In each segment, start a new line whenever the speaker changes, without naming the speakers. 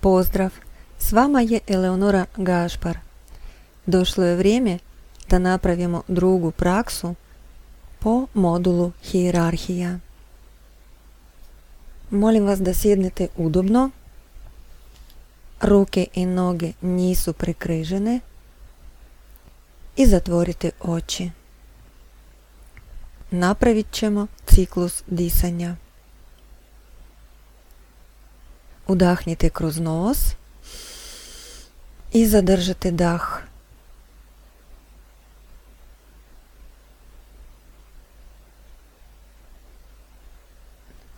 Pozdrav! S vama je Eleonora Gašpar. Došlo je vrijeme da napravimo drugu praksu po modulu hijerarhija. Molim vas da sjednete udobno. Ruke i noge nisu prekrižene i zatvorite oči. Napravit ćemo ciklus disanja. удахніть круз нос і задержати дах.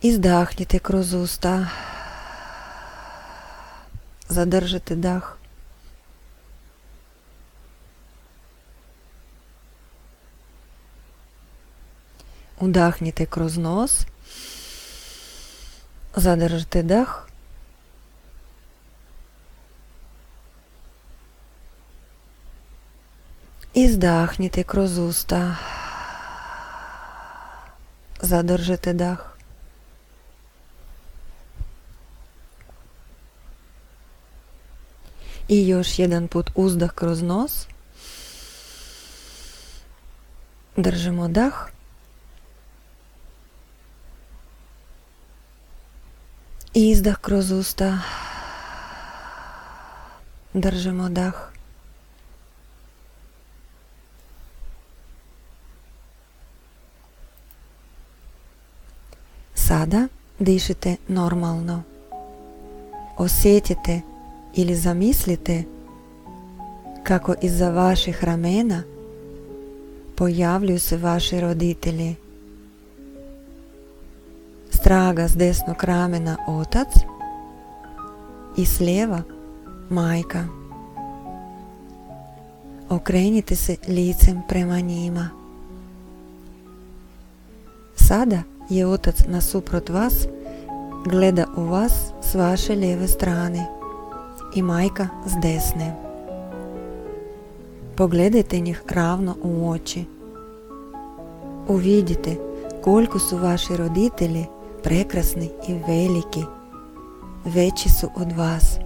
І здахніте круз уста, задержите дах. Удахніте крізь нос, задержите дах. І здахніти крозуста. уста. Задержите дах. І još jedan пут уздах кроз нос, Держимо дах. Іздах крозуста. Держимо дах. Sada dišite normalno. Osjetite ili zamislite kako iza vaših ramena pojavljuju se vaši roditelji. Straga s desnog ramena otac i s lijeva majka. Okrenite se licem prema njima. Sada je otac nasuprot vas, gleda u vas s vaše lijeve strane i majka s desne. Pogledajte njih ravno u oči. Uvidite koliko su vaši roditelji prekrasni i veliki. Veći su od vas.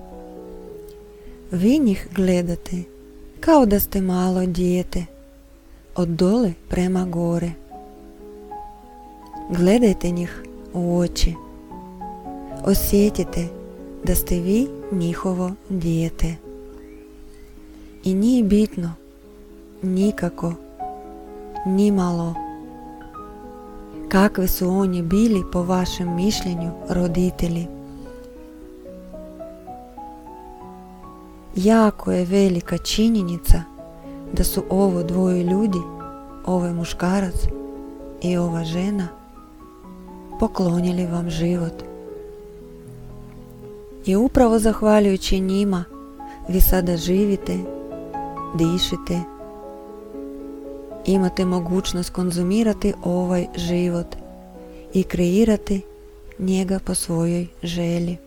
Vi njih gledate kao da ste malo dijete, od dole prema gore. Gledajte njih u oči. Osjetite da ste vi njihovo dijete. I nije bitno nikako, ni malo kakve su oni bili po vašem mišljenju roditelji. Jako je velika činjenica da su ovo dvoje ljudi, ovaj muškarac i ova žena, poklonili vam život. I upravo zahvaljujući njima vi sada živite, dišite, imate mogućnost konzumirati ovaj život i kreirati njega po svojoj želji.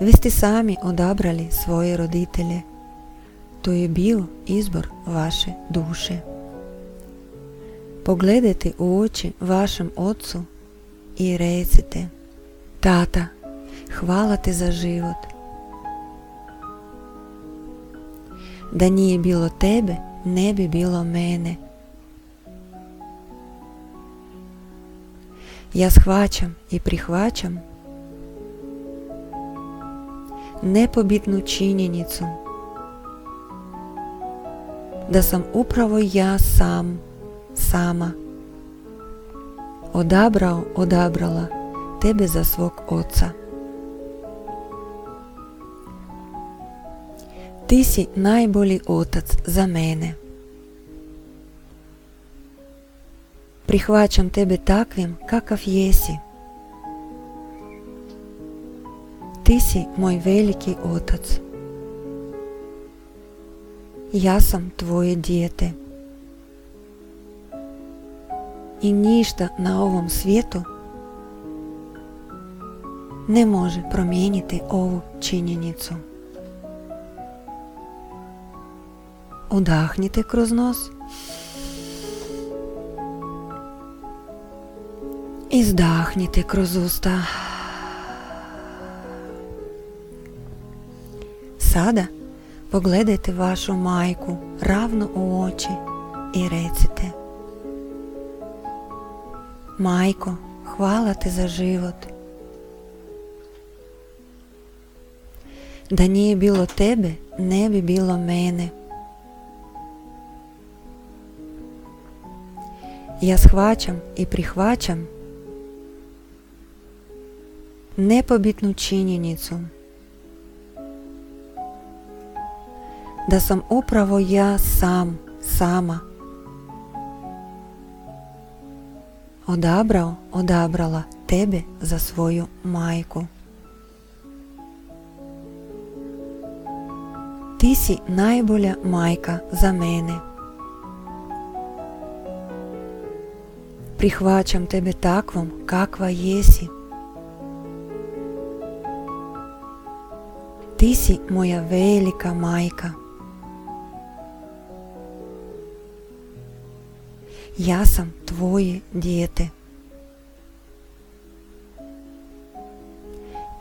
Vi ste sami odabrali svoje roditelje. To je bio izbor vaše duše. Pogledajte u oči vašem ocu i recite Tata, hvala te za život. Da nije bilo tebe, ne bi bilo mene. Ja shvaćam i prihvaćam nepobitnu činjenicu da sam upravo ja sam sama odabrao, odabrala tebe za svog oca. Ti si najbolji otac za mene. Prihvaćam tebe takvim kakav jesi. Ti si moj veliki otac. Ja sam tvoje dijete. I ništa na ovom svijetu ne može promijeniti ovu činjenicu. Udahnite kroz nos. Izdahnite kroz usta. Sada pogledajte vašu majku ravno u oči i recite Majko, hvala te za život. Da nije bilo tebe, ne bi bilo mene. Ja shvaćam i prihvaćam nepobitnu činjenicu da sam upravo ja sam, odabrao, odabrala tebe za svoju majku. Ti si najbolja majka za mene. Prihvaćam tebe takvom kakva jesi. Ti si moja velika majka. Ja sam tvoje dijete.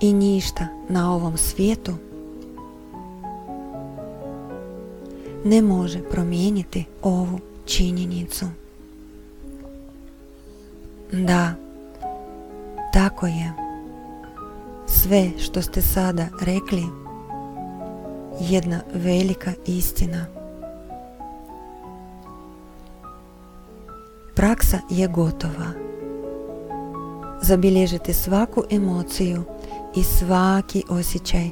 I ništa na ovom svijetu ne može promijeniti ovu činjenicu. Da, tako je. Sve što ste sada rekli jedna velika istina. Praksa je gotova. Zabilježite svaku emociju i svaki osjećaj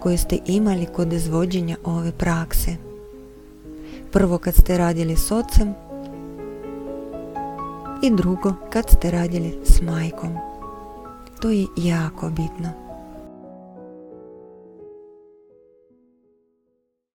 koji ste imali kod izvođenja ove prakse. Prvo kad ste radili s ocem i drugo kad ste radili s majkom. To je jako bitno.